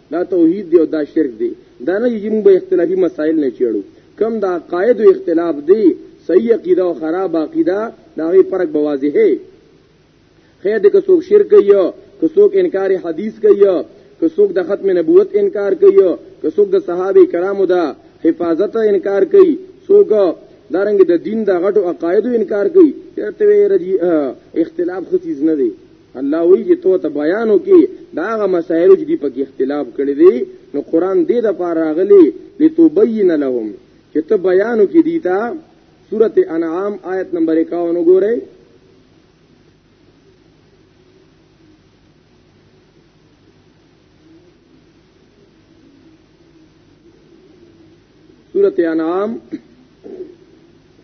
دا توحید دی او دا شرک دی دا نه چې موږ به اختلافي مسائل نه چیړو کم دا قائد او اختلاف دی صحیح عقیده او خراب عقیده دا غي فرق به واضح ہے خیر دې که څوک شرک کوي که څوک انکار حدیث کوي که څوک د ختم نبوت انکار کوي که څوک د صحابه کرامو دا حفاظت انکار کوي څوک دارنګ د دین د غټو عقایدو انکار کوي چرته وی رجی اختلاف خو چیز نه دی الله وی چې تو ته بیان وکي دا غ مسائل چې دی پکې اختلاف کړی دی نو قران دې د پاره راغلی لتبین لهم چې ته بیان وکي دیتا سورته انعام آیت نمبر 51 وګوره سورت انعام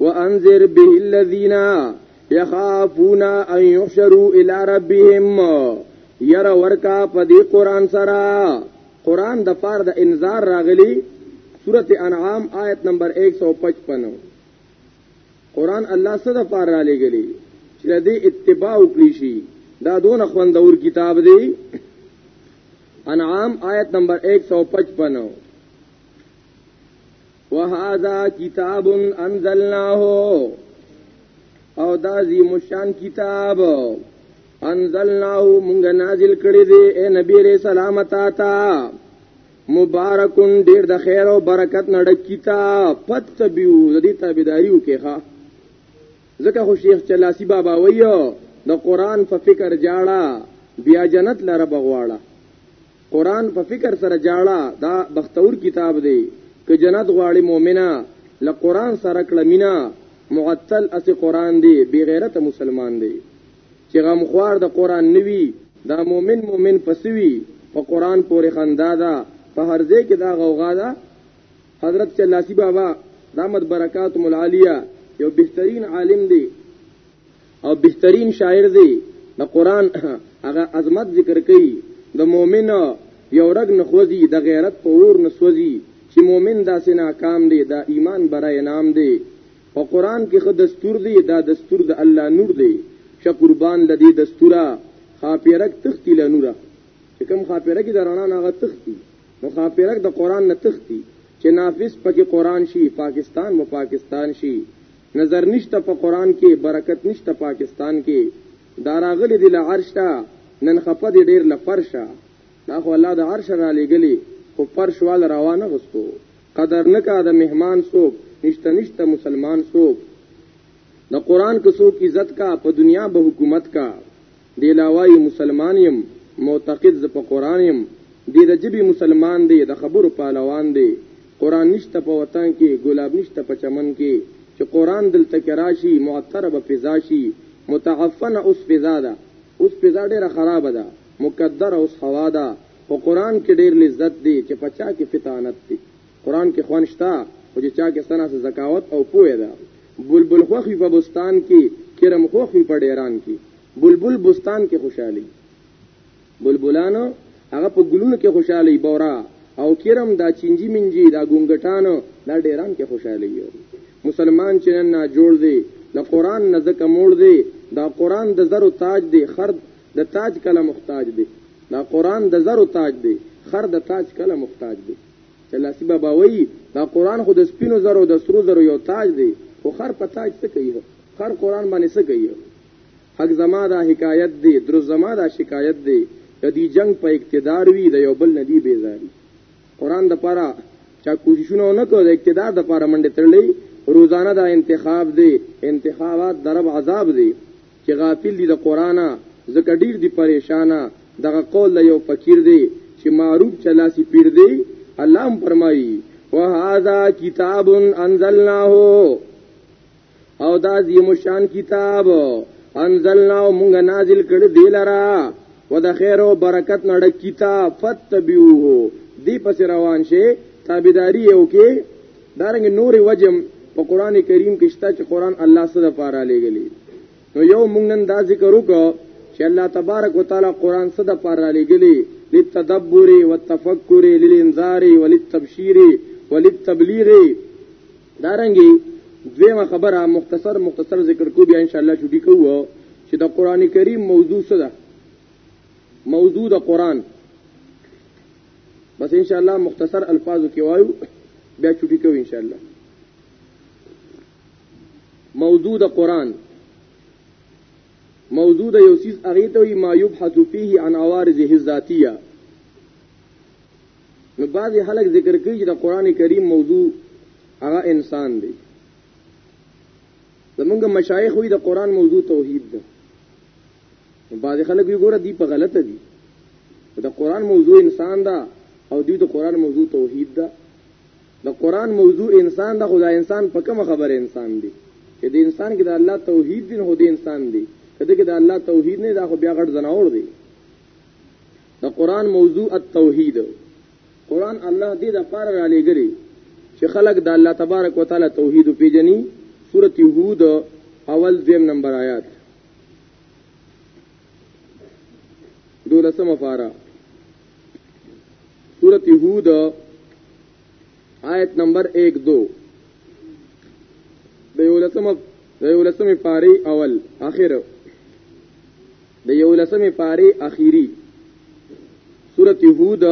وانذر به الذين يخافون ان يحشروا الى ربهم ير ورکا په دې قران سره قران د پاره د انذار راغلی سوره انعام آیت نمبر 155 قران الله څخه د پاره را لګلی چې دې اتباع وکړي شي دا دون خوندور کتاب دی انعام آیت نمبر 155 وهذا کتاب انزلناه او دا زی مشان کتاب انزلناه مونږ نازل کړی دی اے نبی علیہ السلام تا تا مبارکون ډیر د خیر او برکت نړ کتاب فتبیو د دې تابعداریو کې ښا ځکه خو شیخ چلاسی بابا وایو د قران په فکر جاړه بیا جنت لره بغواړه قران په فکر سره جاړه دا بختور کتاب دی که جنت غواړي مؤمنه له قران سره کړه مینا معطل اس قران دی بی غیرت مسلمان دی چې غمخوار د قران نوي دا مؤمن مؤمن پسوي په قران پورې خندا ده په هر ځای کې دا غوغا ده حضرت چلاسی بابا دامت برکات العالیه یو بهترین عالم دی او بهترین شاعر دی د قران هغه عظمت ذکر کوي د مؤمن یو رګ نخوځي د غیرت په اور نسوځي چې مؤمن داسې ناکام دی دا ایمان برای نام دی په قران کې خو دستور دی دا دستور د الله نور دی چې قربان لدی دستوره خاپیرک تختی لنوره چې کوم خاپیرک د رڼا نه غ تختی نو خاپیرک د قران نه تختی چې نافذ پکې قران شي پاکستان مو پاکستان شي نظر نشته په قران کې برکت نشته پاکستان کې دا راغلي دی له عرش ته نن خپه دی ډیر له فرشه دا خو الله د عرش را لګلی خو فرش وال روانه غستو قدر نکا د مهمان سوک نشته نشته مسلمان سوک د قران کو سوک عزت کا په دنیا به حکومت کا دی لا وایي مسلمان یم معتقد زه په قرآن یم دی د جبی مسلمان دی د خبرو پهلوان دی قرآن نشته په وطن کې ګلاب نشته په چمن کې چې قرآن دلته کې راشي معطره به فضا شي متعفنه اوس فضا ده اوس فضا ډېره خرابه ده مقدره اوس هوا ده په قرآن کې ډېر لذت دی چې په چا کې فتانت دی قران کې خوان شته او چې چا کې سنا سره زکاوت او پوهه ده بلبل خوخي په بستان کې کرم خوخي په ډیران کې بلبل بستان کې خوشحالي بلبلانو هغه په ګلونو کې خوشحالي بورا او کرم دا چنجي منجي دا ګونګټانو دا ډیران کې خوشحالي یو مسلمان چې نه جوړ دی د قران نه زکه موړ دی دا قران د زرو تاج دی خر د تاج کله محتاج دی دا قران د زرو تاج دی خر د تاج کله محتاج دی چلاسی بابا وایي دا قران خو د سپینو زرو د سرو زرو یو تاج دی خو خر په تاج څه کوي خر قران باندې څه کوي حق زما دا حکایت دی درو زما دا شکایت دی د دې جنگ په اقتدار وی د یو بل ندی بیزاری قران د پاره چا کوششونه نه کوي د اقتدار د پاره منډه تړلې روزانه دا انتخاب دی انتخابات درب عذاب دی چې غافل دي د قران زکه ډیر دی پریشانه دغه قول له یو فقیر دی چې معروف چلاسی پیر دی الله هم فرمایي وهذا کتاب انزلناه او دا زیم شان کتاب انزلناه مونږ نازل کړ دی لرا و د خیر او برکت نړ کتاب فتبعوه دی پس روان شي تابعداري یو کې دارنګ نور وجم په قران کریم کې شته چې قران الله سره پاره لګلی نو یو موږ نن دا ذکر وکړو چې الله تبارک وتعالى قران سره پاره لګلی للتدبر والتفکر للانذار وللتبشير وللتبلیغ دارنګي دویمه خبره مختصر مختصر ذکر کو بیا ان شاء الله شوډی کوو چې د قران کریم موضوع څه ده موضوع د قران بس ان شاء الله مختصر الفاظو کې وایو بیا چټي کوو ان شاء الله موضوع د قران موضوع د یو سیس هغه ته ما یبحث فيه عن عوارضه الذاتيه نو بعضی خلک ذکر کوي چې د قران کریم موضوع هغه انسان دی زمونږ مشایخ وي د قران موضوع توحید ده بعض خلک یې ګوره دی په غلطه دي د قران موضوع انسان دا او دی د قران موضوع توحید دا د قران موضوع انسان دا خدای انسان په کوم خبره انسان دی چې د انسان کې د الله توحید دی نو د انسان دی کله کې د الله توحید نه دا خو بیا غټ زناور دی د قران موضوع التوحید قران الله دې د پاره را لګري چې خلک د الله تبارک وتعالى توحید پیژني سورته یهود اول دیم نمبر آیات دولسمه فارا سورت یهود آیت نمبر 1 2 د یولسمه د یولسمه پاری اول اخر د یولسمه پاری اخیری سورت یهود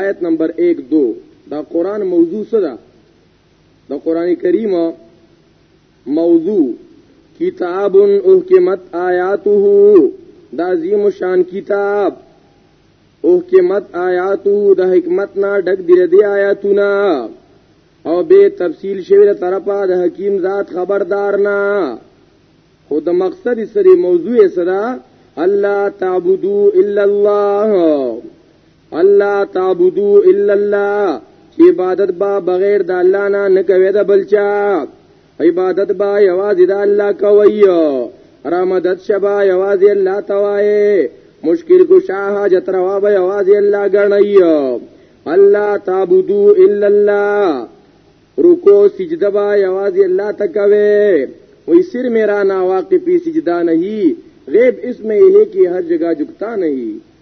آیت نمبر 1 2 دا قران موضوع څه ده د قران کریم موضوع کتاب احکمت آیاته دا عظیم شان کتاب احکمت آیاته د حکمت نه ډک دی دی آیاتونه او به تفصیل شوی له طرفه د حکیم ذات خبردار نه خو د مقصد سری موضوع سره الله تعبدو الا الله الله تعبدو الا الله عبادت با بغیر د الله نه نه کوي د بلچا عبادت با یوازې د الله کوي رامدد شبا یوازې الله توای مشکل کو شاه حاجت روا به یوازې الله غنی الله تعبدو الا الله رکو سجده با یوازې الله تکوي وې سر میرا نا واقفي سجدا نہیں غیب اس میں یہ ہے کہ ہر جگہ جھکتا نہیں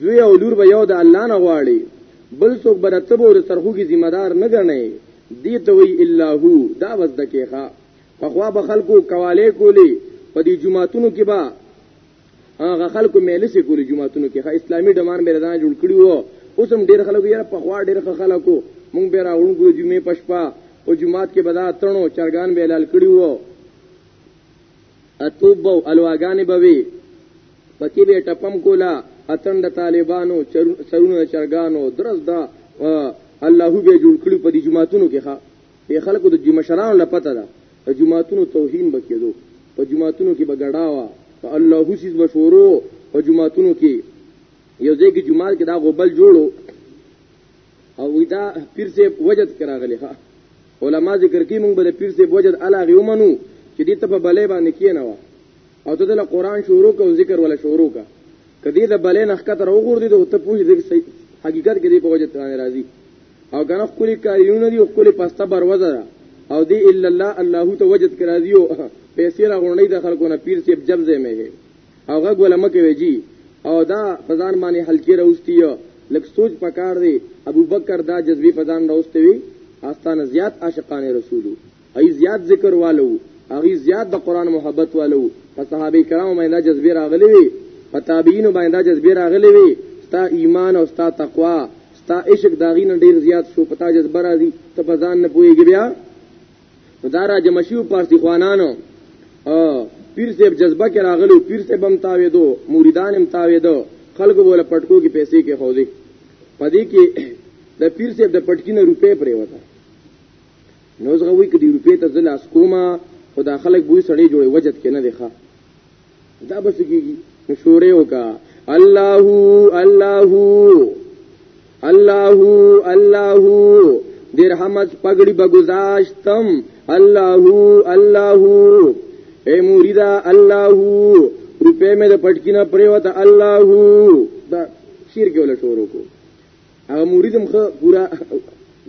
زوی او لور به یو د الله نه غواړي بل څوک به د تبو د سرخوږي ذمہ دار نه ګڼي دی ته وی الا هو دا وز د کېخه په خوا به خلکو کواله کولی په دې جمعاتونو کې به هغه خلکو مېلسې کولی جمعاتونو کې اسلامي ډمان به رضان جوړ کړی وو اوس هم ډېر خلکو یې په خوا ډېر خلکو مونږ به راوړو ګو جمعې پښپا او جمعات کې بدا تړو چرګان به اعلان کړی وو اتوب به الواګانې به وي پکې به ټپم کولا اتن د طالبانو سرونه د چرګانو درس دا الله به جوړ کړی په دې جماعتونو کې ښا په خلکو د جمشرانو لپته ده د جماعتونو توهین بکېدو په جماعتونو کې به ګډاوا په الله حسیز بشورو په جماعتونو کې یو ځای کې جماعت کې دا غوبل جوړو او ودا پیر صاحب وجد کراغلی ها علما ذکر کوي مونږ به پیر صاحب وجد الا غي ومنو چې دې ته په بلې باندې کې نه و او ته د قرآن شروع کو ذکر ولا شروع کا کدی د بلې نخکت راو غور دي ته پوښ دې حقیقت کې دې په وجد باندې راضي او کنه خپل کاریونه دي خپل پسته بروزه ده او دی الا الله الله ته وجد کرا دیو پیسې را غونډې د خلکو نه پیر سیب جبزه مې او غږ ولا مکه وی جی او دا فزان باندې حلقې راوستي لک سوچ پکار دی ابو بکر دا جذبی فزان راوستي وی استانه زیات عاشقان رسولو ای زیات ذکر والو اغي زیات د قران محبت والو په صحابه کرام باندې جذبی راغلی وی په تابعین باندې جذبی راغلی وی ستا ایمان او ستا تقوا ستا عشق داغین ډیر زیات شو پتا جذبه راځي ته فزان نه پويږي بیا نو دا را جمع شیو پارسی خوانانو پیر صاحب جذبه کې راغلو پیر صاحب هم تاوي دو مریدان هم تاوي دو خلکو بوله پټکو کې پیسې کې خو دي پدې کې د پیر صاحب د پټکی نه روپې پرې وتا نو زغوي کې دی روپې ته ځل اس کومه خدا خلک بوې سړې جوړې وجد کې نه دی ښه دا بس کیږي شورې وکا الله الله الله الله درحمت پګړي بګزاشتم الله الله اے مریدا الله روپے مې د پټکینه پریوته الله دا شیر کې ولا شورو کو هغه مرید هم پورا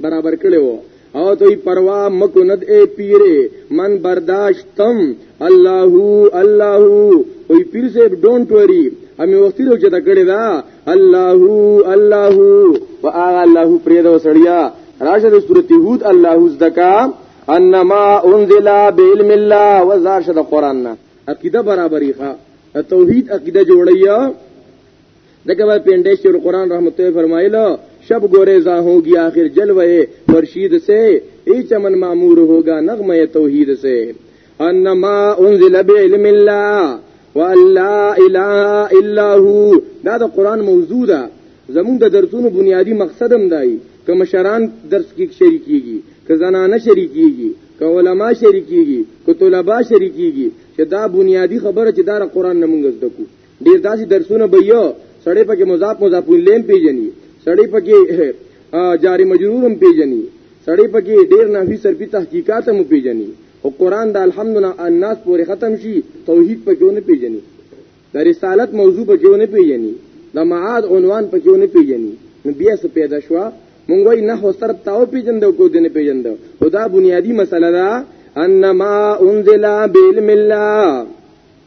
برابر کړی وو او دوی پروا مکو ند اے پیره من برداشتم الله الله وی پیر صاحب ډونټ وری امی وختي رو جدا کړی دا الله الله و اغه الله پرې دا سړیا راشه د سورته هود الله زدکا انما انزل بعلم الله وزار شد قران عقیده برابرې ښه توحید عقیده جوړیا دغه وای پینډې چې قرآن رحمت الله فرمایلو شب ګورې زا هوګي اخر جلوه مرشید سے ای چمن مامور ہوگا نغمه توحید سے انما انزل بعلم الله والا اله الا هو دا د قرآن موضوع ده زمونږ د درسونو بنیادی مقصد هم دی که مشران درس کې شریکيږي که زنانه شریکيږي که علما شریکيږي که طلبه شریکيږي چې دا بنیادی خبره چې دا قرآن نه مونږ زده کوو ډیر داسې درسونه به یو سړی پکې مضاف مضاف لیم پیژني سړی پکې جاری مجرور هم پیژني سړی پکې ډیر نحوی سرپی تحقیقات هم پیژني او قران د الحمدنا الناس پورې ختم شي توحید پکې نه پیژني د رسالت موضوع پکې نه پیژني د معاد عنوان پکې نه پیژني نو بیا څه پیدا شوه مونږ وای نه سر تاو پیجند کو دین پیجند خدا بنیادی مسله ده انما انزل بعلم الله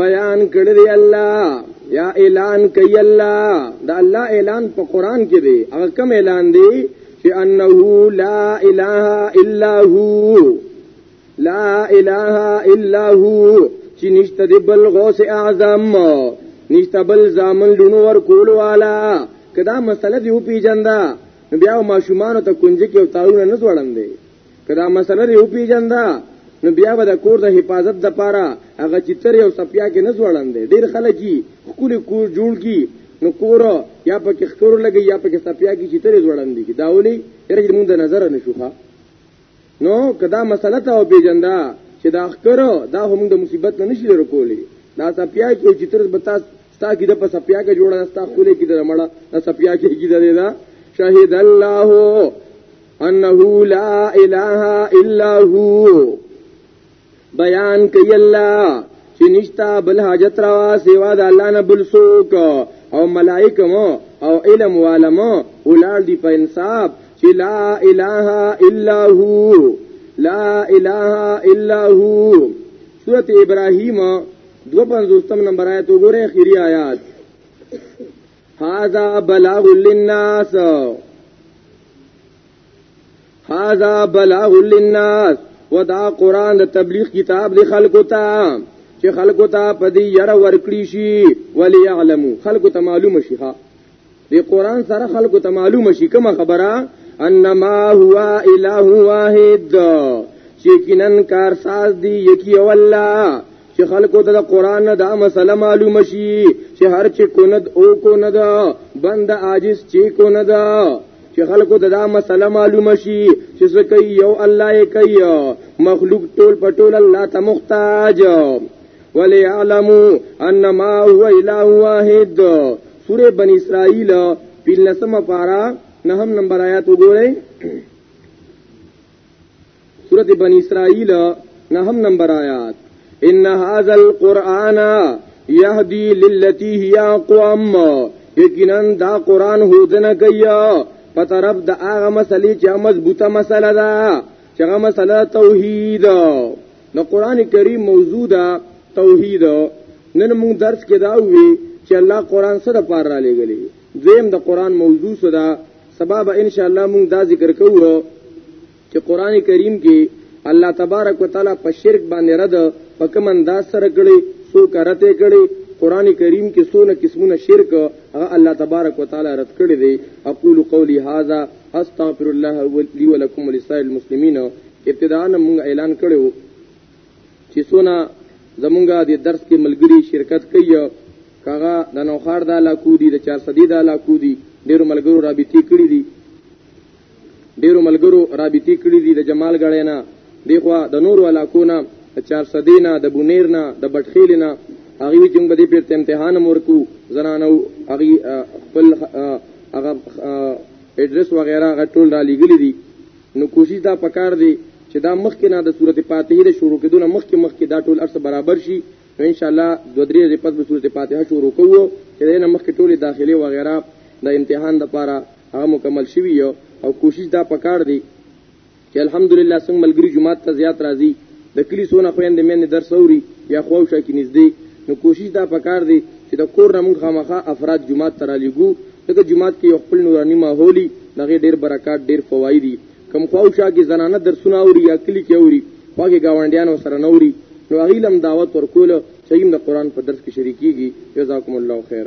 بیان کړی دی الله یا اعلان کوي الله دا الله اعلان په قران کې دی هغه کوم اعلان دی چې انه لا اله الا هو لا اله الا هو چې نشته دی بل غوث اعظم نشته بل زامن لونو ور کول والا کدا مسله دی او پیجندا بیا ما شومان ته کنجي کې او تاونه نه ځوړندې کدا مسله یو پیجندا نو بیا به د کور د حفاظت د پاره هغه چتر او سپیا کې نه ځوړندې ډیر خلک یې خپل کور جوړ کی نو کور یا په کې خکور لګي یا په کې سپیا کې چتر ځوړندې کی داولي تر دې مونږ د نظر نه شوخه نو کدا مسله ته او پیجندا چې دا خکرو دا هم د مصیبت نه نشي لرو کولی دا سپیا کې او چتر بتا ستا کې د په سپیا کې جوړه ستا خولې کې د مړه د سپیا کې کې دا شهید الله انه لا اله الا هو بیان کوي الله چې نشتا بل حاجت روا سیوا د الله نه بل څوک او ملائکه مو او علم والمو ولال دی په انصاف چې لا اله الا هو لا اله الا هو سورۃ ابراهیم 250 نمبر آیت وګوره اخیری آیات هذا بلاغ للناس هذا بلاغ للناس ودا قران د تبلیغ کتاب دی خلکو ته چې خلکو ته پدی یره ورکړي شي ولی علمو خلکو ته معلوم شي ها دی قران سره خلکو ته معلوم شي کومه خبره انما هو اله واحد چې کینن کار ساز دی یکی والله چې خلکو ته د قران نه دا مسله معلومه شي چې هر چې کند او کو نه دا بند عاجز چې کو نه دا چې خلکو ته دا مسله معلومه شي چې څه کوي یو الله یې کوي مخلوق ټول پټول الله ته محتاج وليعلموا انما هو اله واحد سوره بنی اسرائیل پیلنسمه پارا نهم نمبر آیات وګورئ سورت بن اسرائیل نهم نمبر آیات ان هذا القرآن یهدی للتی هی اقوام یقینا دا قرآن هودنه کوي په طرف د هغه مسلې چې مضبوطه مسله ده چې هغه مسله توحید نو قرآن کریم موضوع ده توحید نن موږ درس کې دا وی چې الله قرآن سره پار را لګلې دویم د قرآن موضوع سره سبب ان شاء الله موږ دا ذکر کوو چې قران کریم کې الله تبارک وتعالى په شرک باندې رد په کوم انداز سره کړي سو کرته کړي قران کریم کې سونه قسمونه شرک هغه الله تبارک وتعالى رد کړي دي اقول قولي هذا استغفر الله لي ولكم ولسائر المسلمين ابتداء موږ اعلان کړو چې سونه زمونږه د درس کې ملګری شرکت کوي کاغه د نوخار د علاقو دي د چارسدي د علاقو دي ډیرو ملګرو رابطې کړې دي ډیرو ملګرو رابطې کړې دي د جمال غړې نه دی خو د نورو علاقو نه د چار صدې نه د بونیر نه د بټخیل نه هغه وی چې موږ دې پیرته امتحان ورکو زنانو هغه خپل هغه اډرس وغیرہ هغه ټول را لګلې دي نو کوشش دا پکار دی چې دا مخکې نه د صورت فاتحه د شروع کېدو نه مخکې مخکې دا ټول ارس برابر شي نو ان شاء الله دوه درې ورځې پس به صورت فاتحه شروع کوو چې دا نه مخکې ټولې داخلي وغیرہ د امتحان لپاره هغه مکمل شوی یو او کوشش دا پکار دی چې الحمدلله څنګه ملګری جماعت ته زیات راځي د کلی سونه خويندې مې درس اوري یا خوښه کې نږدې نو کوشش دا پکار دی چې د کور نه موږ خامخا افراد جماعت ته رالیږو دغه جماعت کې یو خپل نوراني ماحولي دغه ډیر برکات ډیر فواید دي کم خوښه کې زنانه درسونه اوري یا کلی کې اوري واګه گاونډیانو سره نوري نو غیلم دعوت ورکول چې د قران په درس کې شریکيږي جزاکم الله خیر